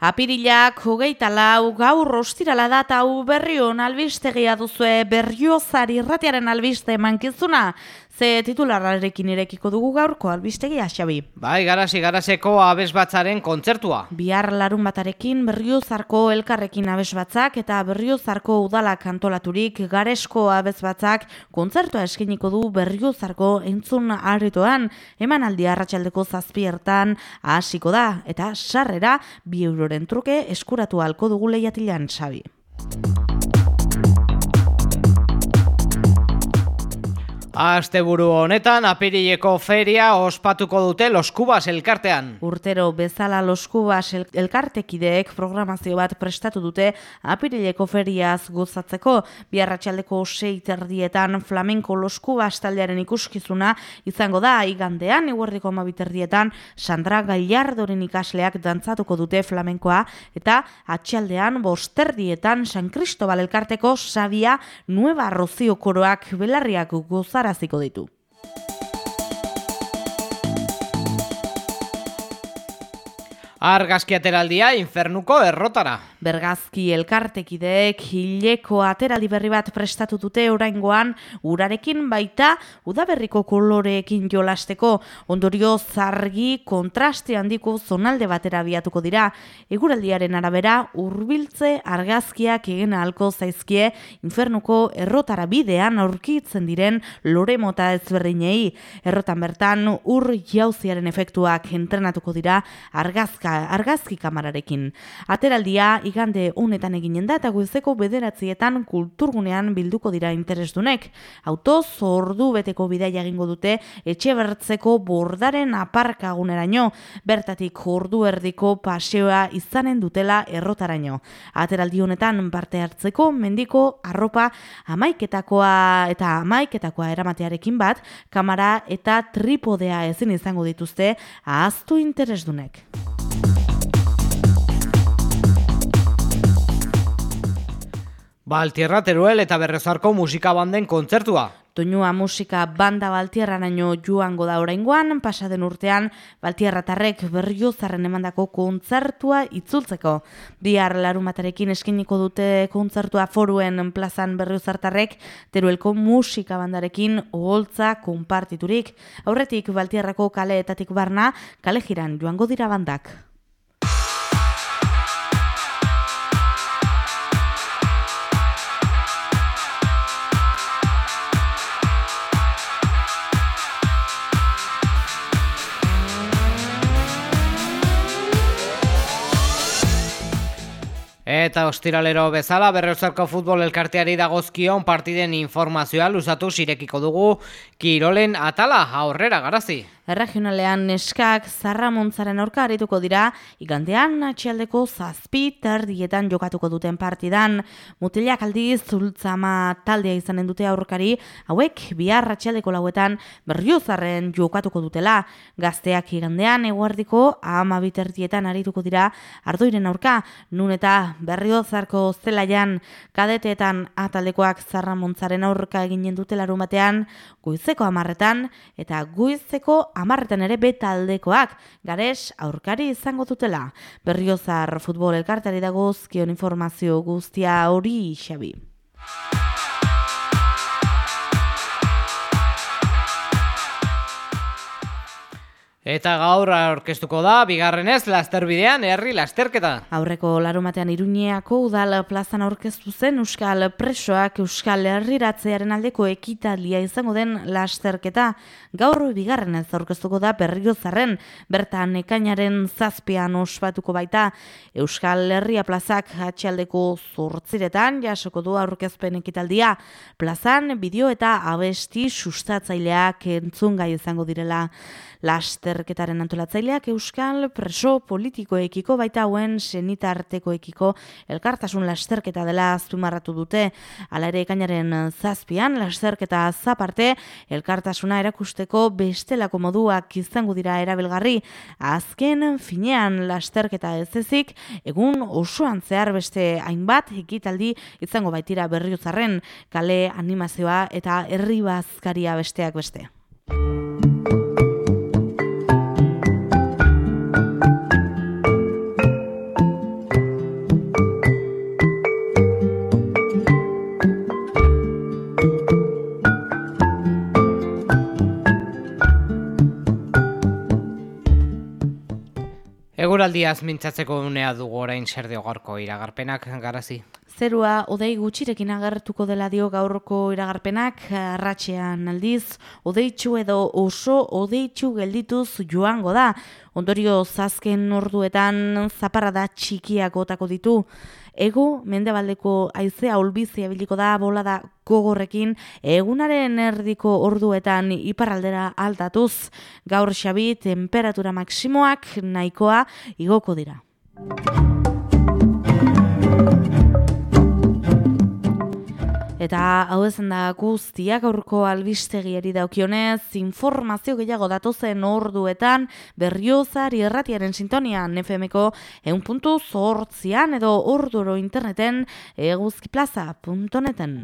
Apirilak hogeita lau gaur ostirala data hau berrion albistegia duzue berriozari irratiaren albiste mankizuna. Ze titularrarekin irekiko dugu gaurko albistegia, Xabi. Bai, garasi garaseko abes batzaren kontzertua. Bihar larun batarekin berriozarko elkarrekin abes batzak eta berriozarko udalak antolaturik garesko abez batzak kontzertua eskeniko du berriozarko entzun aretoan eman aldi arratsaldeko zazpiertan hasiko da eta sarrera bi euroren truke eskuratu halko dugu lehiatilan, Xabi. Asteburu honetan apirileko feria ospatuko dute Los Cubas elkartean. Urtero bezala Los Cubas elkartekideek programazio bat prestatu dute apirileko feriaz gozatzeko biarratxaldeko sei terdietan flamenko Los Cubas taldearen ikuskizuna izango da igandean eguerdiko amabiterdietan Sandra Gallardoren ikasleak dantzatuko dute flamenkoa eta atxaldean bosterdietan San Cristobal elkarteko sabia Nueva Rocio koroak belarriak gozat gozaraziko ditu. Argazki ateraldia infernuko errotara. Bergazki elkartekideek hileko ateraldi berri bat prestatu dute oraingoan urarekin baita udaberriko koloreekin jolasteko ondorio zargi kontraste handiko zonalde batera biatuko dira. Eguraldiaren arabera hurbiltze argazkiak egin ahalko zaizkie infernuko errotara bidean aurkitzen diren lore mota ezberdinei. Errotan bertan ur jauziaren efektuak entrenatuko dira argazka argazki kamararekin. Ateraldia igande unetan eginen da eta guizeko bederatzietan kulturgunean bilduko dira interesdunek. Auto zordu beteko bidaia egingo dute etxe bertzeko bordaren aparkaguneraino, bertatik ordu erdiko paseoa izanen dutela errotaraino. Ateraldi honetan parte hartzeko mendiko arropa amaiketakoa eta amaiketakoa eramatearekin bat, kamara eta tripodea ezin izango dituzte ahaztu interesdunek. Baltierra Teruel eta Berrezarko musika banden kontzertua. Toinua musika banda Baltierra naino joango da oraingoan, pasaden urtean Baltierratarrek berriozarren emandako kontzertua itzultzeko. Bihar larumatarekin eskiniko dute kontzertua foruen plazan berriozartarrek Teruelko musika bandarekin oholtza konpartiturik. Aurretik Baltierrako kaleetatik barna, kale jiran joango dira bandak. Eta ostiralero bezala berreuzarko futbol elkarteari dagozkion partiden informazioa luzatu zirekiko dugu Kirolen atala aurrera garazi. Erregionalean neskak zarramontzaren aurka arituko dira, igandean atxialdeko zazpi terdietan jokatuko duten partidan. Mutilak aldiz zultzama taldea izanen dute aurkari, hauek bihar atxialdeko lauetan berriozarren jokatuko dutela. Gazteak igandean eguardiko ama biterdietan arituko dira ardoiren aurka, nun eta berriozarko zelaian kadeteetan ataldekoak zarramontzaren aurka eginen dutela batean, guizeko amarretan eta guizeko amarretan ere beta aldekoak, gares aurkari izango dutela. Berriozar futbol elkartari dagoz, kion informazio guztia hori xabi. Eta gaur aurkeztuko da, bigarrenez, lasterbidean, herri lasterketa. Aurreko larumatean iruñeako udal plazan aurkeztu zen Euskal Presoak Euskal Herriratzearen aldeko ekitalia izango den lasterketa. Gaur bigarrenez aurkeztuko da berriozarren, bertan ekainaren zazpian ospatuko baita. Euskal Herria plazak atxaldeko zortziretan jasoko du aurkezpen ekitaldia. Plazan, bideo eta abesti sustatzaileak entzungai izango direla lasterketaren antolatzaileak euskal preso politikoekiko baita hauen senitartekoekiko elkartasun lasterketa dela azpimarratu dute. Hala ere ekainaren zazpian lasterketa zaparte elkartasuna erakusteko bestelako moduak izango dira erabilgarri. Azken finean lasterketa ez ezik, egun osoan zehar beste hainbat ekitaldi izango baitira berriozarren kale animazioa eta herri bazkaria besteak beste. Eguraldiaz mintzatzeko unea dugu orain zer gorko iragarpenak garazi. Zerua odei gutxirekin agertuko dela dio gaurko iragarpenak arratxean aldiz, odeitxu edo oso odeitxu geldituz joango da. Ondorio zazken orduetan zaparra da txikiak gotako ditu. Ego, mendebaldeko aizea olbizia biliko da, bola da gogorrekin, egunaren erdiko orduetan iparraldera aldatuz. Gaur xabi, temperatura maksimoak nahikoa igoko dira. Eta hau ezen da guztiak aurko albistegiari daukionez, informazio gehiago datozen orduetan berriozari erratiaren sintonian FMko eun puntu zortzian edo orduro interneten eguzkiplaza.neten.